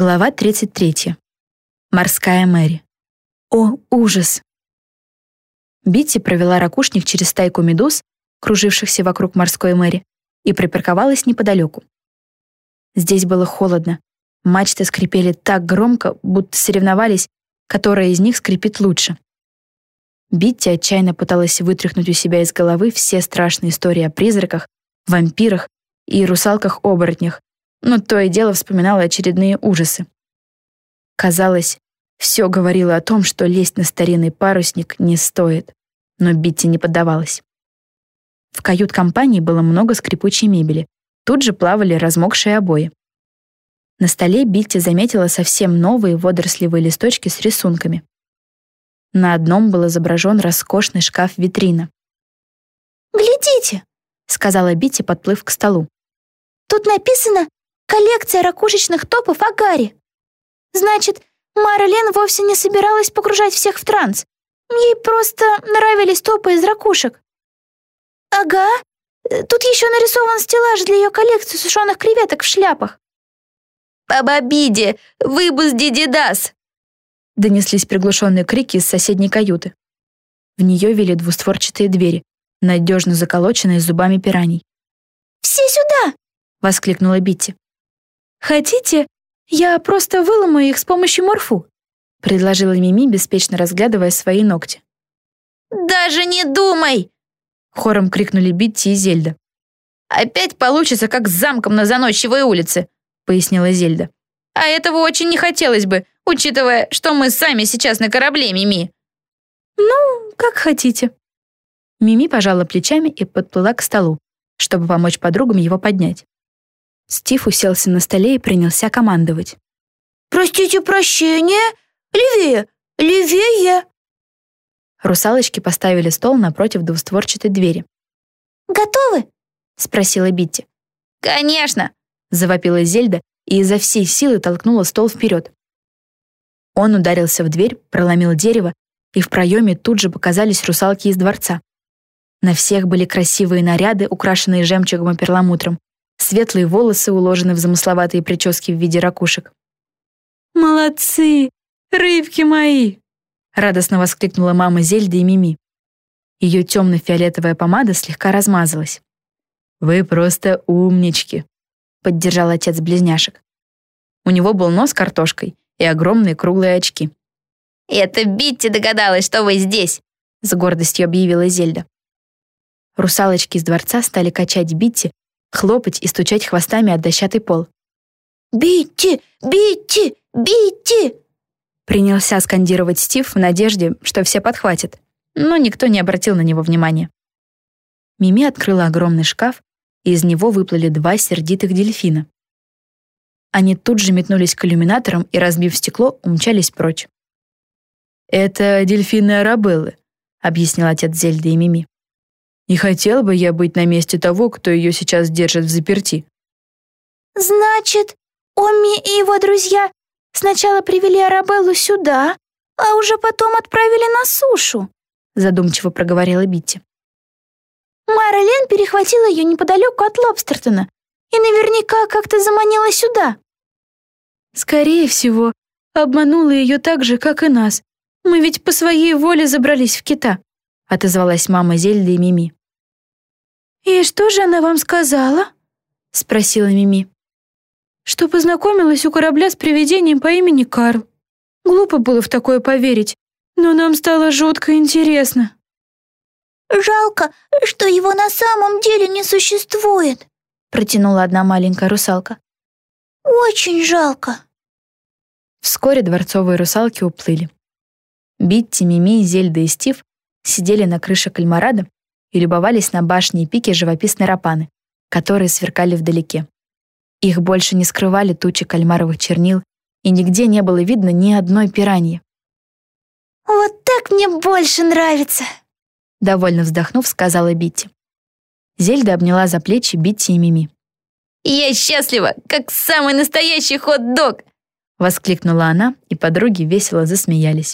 Глава 33. Морская Мэри. О, ужас! Битти провела ракушник через стайку медуз, кружившихся вокруг морской Мэри, и припарковалась неподалеку. Здесь было холодно. Мачты скрипели так громко, будто соревновались, которая из них скрипит лучше. Битти отчаянно пыталась вытряхнуть у себя из головы все страшные истории о призраках, вампирах и русалках-оборотнях, но то и дело вспоминала очередные ужасы. Казалось, все говорило о том, что лезть на старинный парусник не стоит, но Битти не поддавалась. В кают-компании было много скрипучей мебели, тут же плавали размокшие обои. На столе Битти заметила совсем новые водорослевые листочки с рисунками. На одном был изображен роскошный шкаф-витрина. «Глядите!» — сказала Битти, подплыв к столу. «Тут написано Коллекция ракушечных топов о Гарри. Значит, Мара Лен вовсе не собиралась погружать всех в транс. Ей просто нравились топы из ракушек. Ага. Тут еще нарисован стеллаж для ее коллекции сушеных креветок в шляпах. «Бабабиди! Выбус Дидидас!» Донеслись приглушенные крики из соседней каюты. В нее вели двустворчатые двери, надежно заколоченные зубами пираний. «Все сюда!» — воскликнула Битти. «Хотите, я просто выломаю их с помощью морфу?» — предложила Мими, беспечно разглядывая свои ногти. «Даже не думай!» — хором крикнули Битти и Зельда. «Опять получится, как с замком на Заносчивой улице», — пояснила Зельда. «А этого очень не хотелось бы, учитывая, что мы сами сейчас на корабле, Мими». «Ну, как хотите». Мими пожала плечами и подплыла к столу, чтобы помочь подругам его поднять. Стив уселся на столе и принялся командовать. «Простите прощения! Левее! Левее!» Русалочки поставили стол напротив двустворчатой двери. «Готовы?» — спросила Битти. «Конечно!» — завопила Зельда и изо всей силы толкнула стол вперед. Он ударился в дверь, проломил дерево, и в проеме тут же показались русалки из дворца. На всех были красивые наряды, украшенные жемчугом и перламутром, Светлые волосы уложены в замысловатые прически в виде ракушек. «Молодцы! Рыбки мои!» Радостно воскликнула мама Зельды и Мими. Ее темно-фиолетовая помада слегка размазалась. «Вы просто умнички», — поддержал отец близняшек. У него был нос картошкой и огромные круглые очки. «Это Битти догадалась, что вы здесь», — с гордостью объявила Зельда. Русалочки из дворца стали качать Битти, хлопать и стучать хвостами о дощатый пол. «Битти! Битти! Битти!» Принялся скандировать Стив в надежде, что все подхватят, но никто не обратил на него внимания. Мими открыла огромный шкаф, и из него выплыли два сердитых дельфина. Они тут же метнулись к иллюминаторам и, разбив стекло, умчались прочь. «Это дельфины Арабеллы», — объяснил отец Зельды и Мими. Не хотел бы я быть на месте того, кто ее сейчас держит в заперти. Значит, Омми и его друзья сначала привели Арабеллу сюда, а уже потом отправили на сушу, задумчиво проговорила Битти. Майра Лен перехватила ее неподалеку от Лобстертона и наверняка как-то заманила сюда. Скорее всего, обманула ее так же, как и нас. Мы ведь по своей воле забрались в кита, отозвалась мама Зельда и Мими. «И что же она вам сказала?» — спросила Мими. «Что познакомилась у корабля с привидением по имени Карл. Глупо было в такое поверить, но нам стало жутко интересно». «Жалко, что его на самом деле не существует», — протянула одна маленькая русалка. «Очень жалко». Вскоре дворцовые русалки уплыли. Битти, Мими, Зельда и Стив сидели на крыше кальмарада и любовались на башни и пики живописной рапаны, которые сверкали вдалеке. Их больше не скрывали тучи кальмаровых чернил, и нигде не было видно ни одной пираньи. «Вот так мне больше нравится!» Довольно вздохнув, сказала Битти. Зельда обняла за плечи Битти и Мими. «Я счастлива, как самый настоящий хот-дог!» Воскликнула она, и подруги весело засмеялись.